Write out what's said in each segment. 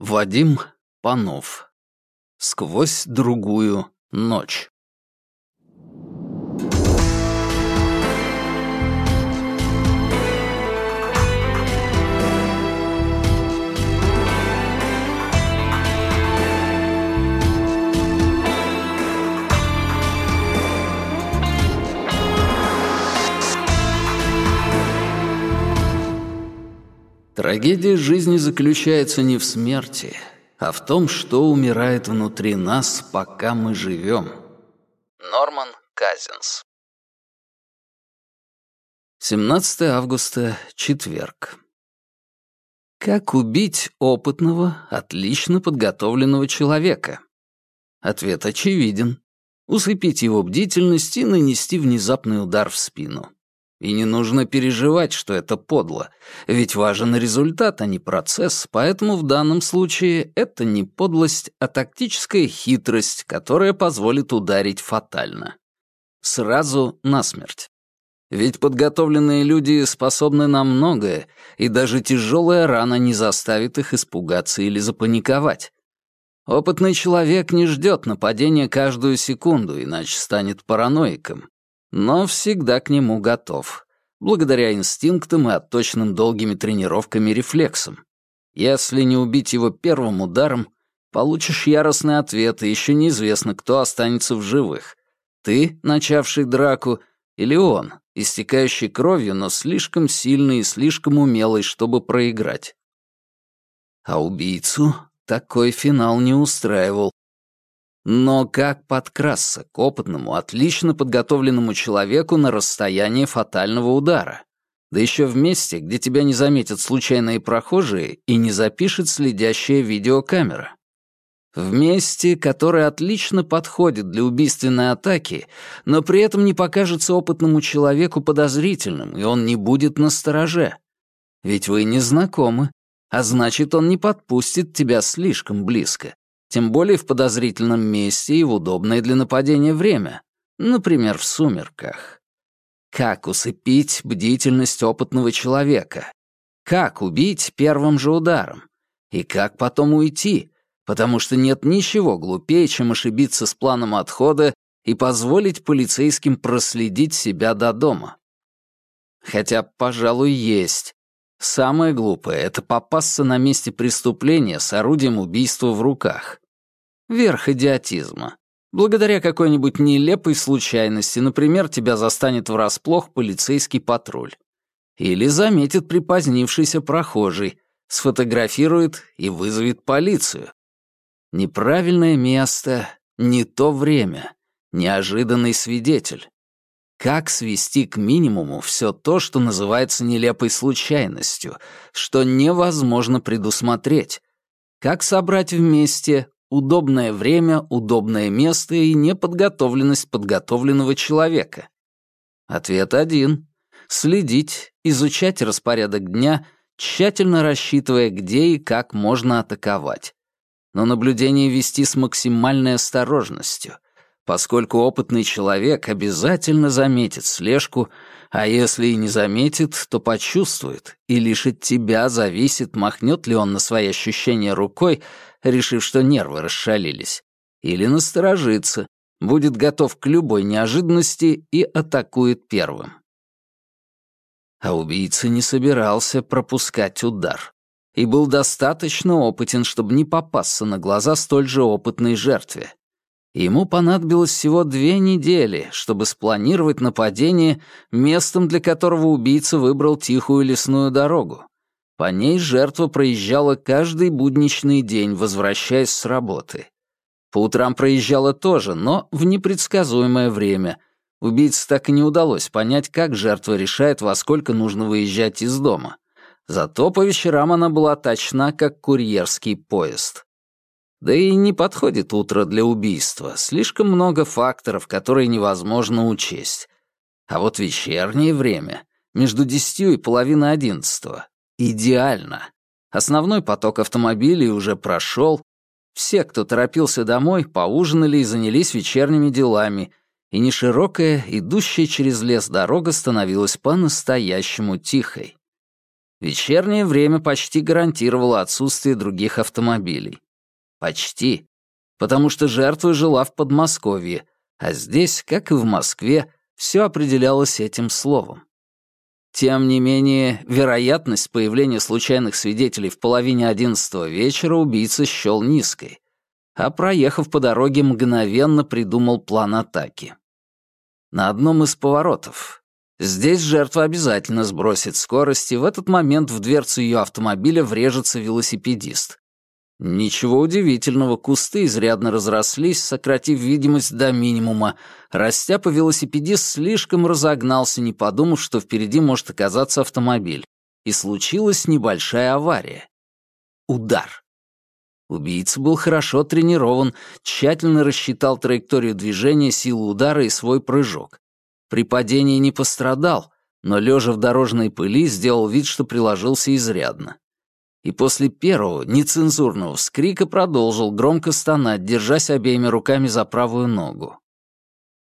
Вадим Панов. Сквозь другую ночь. Трагедия жизни заключается не в смерти, а в том, что умирает внутри нас, пока мы живем. Норман Казинс 17 августа, четверг. Как убить опытного, отлично подготовленного человека? Ответ очевиден. Усыпить его бдительность и нанести внезапный удар в спину. И не нужно переживать, что это подло, ведь важен результат, а не процесс, поэтому в данном случае это не подлость, а тактическая хитрость, которая позволит ударить фатально. Сразу насмерть. Ведь подготовленные люди способны на многое, и даже тяжелая рана не заставит их испугаться или запаниковать. Опытный человек не ждет нападения каждую секунду, иначе станет параноиком но всегда к нему готов, благодаря инстинктам и отточенным долгими тренировками рефлексам. Если не убить его первым ударом, получишь яростный ответ, и еще неизвестно, кто останется в живых. Ты, начавший драку, или он, истекающий кровью, но слишком сильный и слишком умелый, чтобы проиграть. А убийцу такой финал не устраивал, но как подкрасться к опытному, отлично подготовленному человеку на расстояние фатального удара? Да еще в месте, где тебя не заметят случайные прохожие и не запишет следящая видеокамера. В месте, которое отлично подходит для убийственной атаки, но при этом не покажется опытному человеку подозрительным, и он не будет настороже. Ведь вы не знакомы, а значит, он не подпустит тебя слишком близко тем более в подозрительном месте и в удобное для нападения время, например, в сумерках. Как усыпить бдительность опытного человека? Как убить первым же ударом? И как потом уйти? Потому что нет ничего глупее, чем ошибиться с планом отхода и позволить полицейским проследить себя до дома. Хотя, пожалуй, есть. Самое глупое — это попасться на месте преступления с орудием убийства в руках. Верх идиотизма. Благодаря какой-нибудь нелепой случайности, например, тебя застанет врасплох полицейский патруль. Или заметит припозднившийся прохожий, сфотографирует и вызовет полицию. Неправильное место, не то время, неожиданный свидетель. Как свести к минимуму все то, что называется нелепой случайностью, что невозможно предусмотреть? Как собрать вместе удобное время, удобное место и неподготовленность подготовленного человека? Ответ один. Следить, изучать распорядок дня, тщательно рассчитывая, где и как можно атаковать. Но наблюдение вести с максимальной осторожностью — поскольку опытный человек обязательно заметит слежку, а если и не заметит, то почувствует, и лишь от тебя зависит, махнет ли он на свои ощущения рукой, решив, что нервы расшалились, или насторожится, будет готов к любой неожиданности и атакует первым. А убийца не собирался пропускать удар и был достаточно опытен, чтобы не попасться на глаза столь же опытной жертве. Ему понадобилось всего две недели, чтобы спланировать нападение, местом для которого убийца выбрал тихую лесную дорогу. По ней жертва проезжала каждый будничный день, возвращаясь с работы. По утрам проезжала тоже, но в непредсказуемое время. Убийце так и не удалось понять, как жертва решает, во сколько нужно выезжать из дома. Зато по вечерам она была точна, как курьерский поезд. Да и не подходит утро для убийства. Слишком много факторов, которые невозможно учесть. А вот вечернее время, между десятью и половиной одиннадцатого, идеально. Основной поток автомобилей уже прошел. Все, кто торопился домой, поужинали и занялись вечерними делами, и неширокая, идущая через лес дорога становилась по-настоящему тихой. Вечернее время почти гарантировало отсутствие других автомобилей. Почти. Потому что жертва жила в Подмосковье, а здесь, как и в Москве, все определялось этим словом. Тем не менее, вероятность появления случайных свидетелей в половине одиннадцатого вечера убийца счел низкой, а проехав по дороге, мгновенно придумал план атаки. На одном из поворотов. Здесь жертва обязательно сбросит скорость, и в этот момент в дверцу ее автомобиля врежется велосипедист. Ничего удивительного, кусты изрядно разрослись, сократив видимость до минимума. Растяпа велосипедист слишком разогнался, не подумав, что впереди может оказаться автомобиль. И случилась небольшая авария. Удар. Убийца был хорошо тренирован, тщательно рассчитал траекторию движения, силу удара и свой прыжок. При падении не пострадал, но, лежа в дорожной пыли, сделал вид, что приложился изрядно и после первого нецензурного вскрика продолжил громко стонать, держась обеими руками за правую ногу.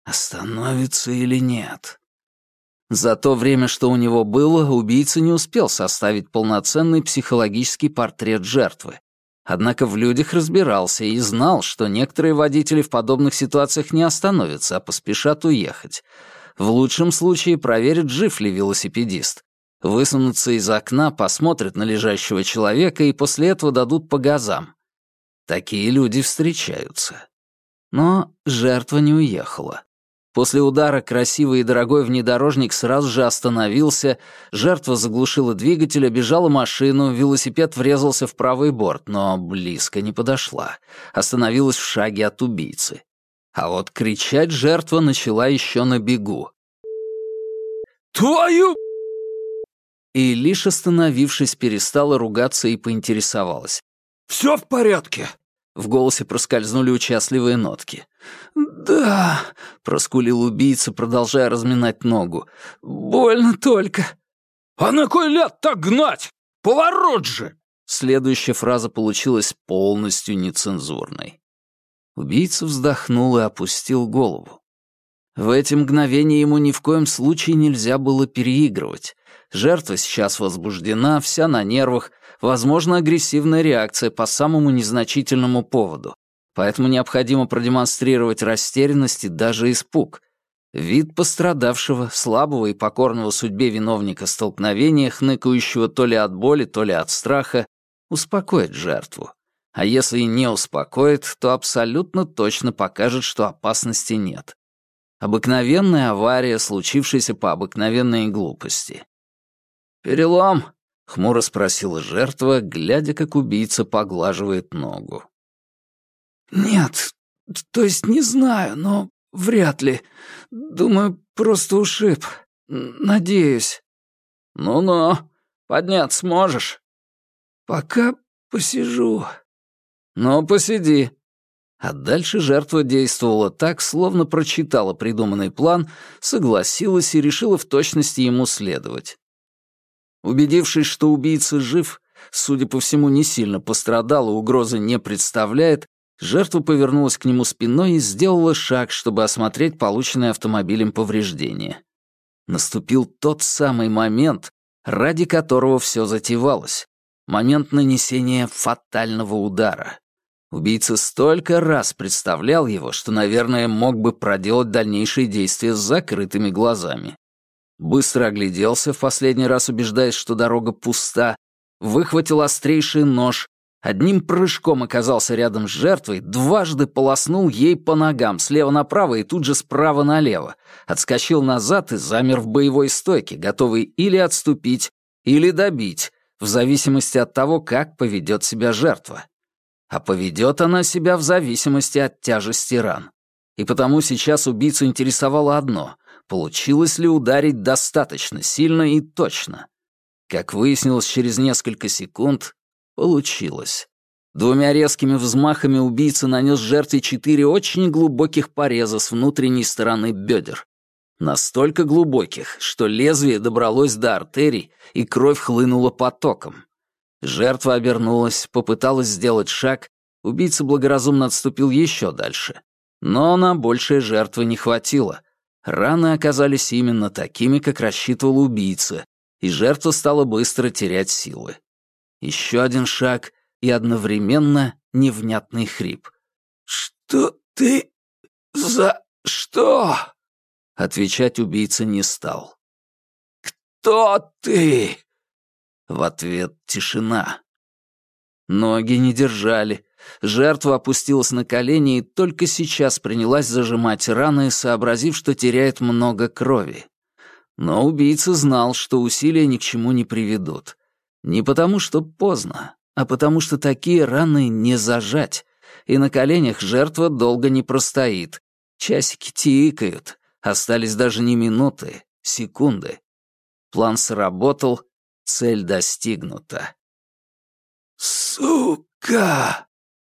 Остановится или нет? За то время, что у него было, убийца не успел составить полноценный психологический портрет жертвы. Однако в людях разбирался и знал, что некоторые водители в подобных ситуациях не остановятся, а поспешат уехать. В лучшем случае проверят, жив ли велосипедист, высунутся из окна, посмотрят на лежащего человека и после этого дадут по газам. Такие люди встречаются. Но жертва не уехала. После удара красивый и дорогой внедорожник сразу же остановился, жертва заглушила двигатель, обежала машину, велосипед врезался в правый борт, но близко не подошла, остановилась в шаге от убийцы. А вот кричать жертва начала еще на бегу. «Твою и, лишь остановившись, перестала ругаться и поинтересовалась. «Все в порядке?» В голосе проскользнули участливые нотки. «Да», — проскулил убийца, продолжая разминать ногу. «Больно только». «А на кой ляд так гнать? Поворот же!» Следующая фраза получилась полностью нецензурной. Убийца вздохнул и опустил голову. В эти мгновения ему ни в коем случае нельзя было переигрывать. Жертва сейчас возбуждена, вся на нервах, возможно, агрессивная реакция по самому незначительному поводу. Поэтому необходимо продемонстрировать растерянность и даже испуг. Вид пострадавшего, слабого и покорного судьбе виновника столкновения, хныкающего то ли от боли, то ли от страха, успокоит жертву. А если и не успокоит, то абсолютно точно покажет, что опасности нет. Обыкновенная авария, случившаяся по обыкновенной глупости. «Перелом?» — хмуро спросила жертва, глядя, как убийца поглаживает ногу. «Нет, то есть не знаю, но вряд ли. Думаю, просто ушиб. Надеюсь». «Ну-ну, подняться сможешь?» «Пока посижу». «Ну, посиди». А дальше жертва действовала так, словно прочитала придуманный план, согласилась и решила в точности ему следовать. Убедившись, что убийца жив, судя по всему, не сильно пострадал и угрозы не представляет, жертва повернулась к нему спиной и сделала шаг, чтобы осмотреть полученное автомобилем повреждение. Наступил тот самый момент, ради которого все затевалось. Момент нанесения фатального удара. Убийца столько раз представлял его, что, наверное, мог бы проделать дальнейшие действия с закрытыми глазами быстро огляделся, в последний раз убеждаясь, что дорога пуста, выхватил острейший нож, одним прыжком оказался рядом с жертвой, дважды полоснул ей по ногам, слева направо и тут же справа налево, отскочил назад и замер в боевой стойке, готовый или отступить, или добить, в зависимости от того, как поведет себя жертва. А поведет она себя в зависимости от тяжести ран. И потому сейчас убийцу интересовало одно — получилось ли ударить достаточно сильно и точно. Как выяснилось через несколько секунд, получилось. Двумя резкими взмахами убийца нанес жертве четыре очень глубоких пореза с внутренней стороны бедер. Настолько глубоких, что лезвие добралось до артерий, и кровь хлынула потоком. Жертва обернулась, попыталась сделать шаг, убийца благоразумно отступил еще дальше. Но на большее жертвы не хватило. Раны оказались именно такими, как рассчитывал убийца, и жертва стала быстро терять силы. Еще один шаг и одновременно невнятный хрип. «Что ты за что?» Отвечать убийца не стал. «Кто ты?» В ответ тишина. Ноги не держали. Жертва опустилась на колени и только сейчас принялась зажимать раны, сообразив, что теряет много крови. Но убийца знал, что усилия ни к чему не приведут. Не потому, что поздно, а потому, что такие раны не зажать, и на коленях жертва долго не простоит. Часики тикают, остались даже не минуты, секунды. План сработал, цель достигнута. «Сука!»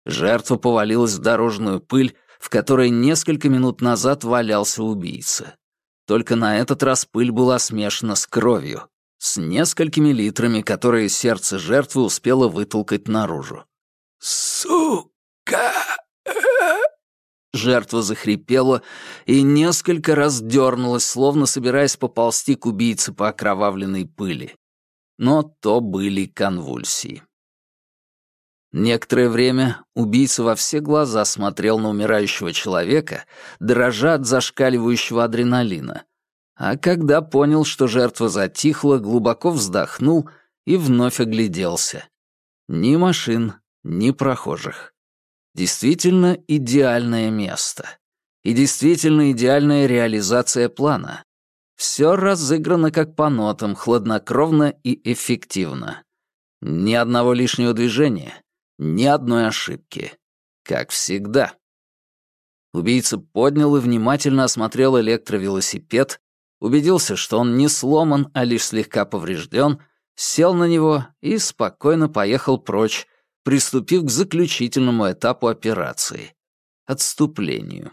Жертва повалилась в дорожную пыль, в которой несколько минут назад валялся убийца. Только на этот раз пыль была смешана с кровью, с несколькими литрами, которые сердце жертвы успело вытолкать наружу. «Сука!» Жертва захрипела и несколько раз дернулась, словно собираясь поползти к убийце по окровавленной пыли. Но то были конвульсии. Некоторое время убийца во все глаза смотрел на умирающего человека, дрожа от зашкаливающего адреналина. А когда понял, что жертва затихла, глубоко вздохнул и вновь огляделся. Ни машин, ни прохожих. Действительно идеальное место. И действительно идеальная реализация плана. Все разыграно как по нотам, хладнокровно и эффективно. Ни одного лишнего движения, ни одной ошибки. Как всегда. Убийца поднял и внимательно осмотрел электровелосипед, убедился, что он не сломан, а лишь слегка поврежден, сел на него и спокойно поехал прочь, приступив к заключительному этапу операции — отступлению.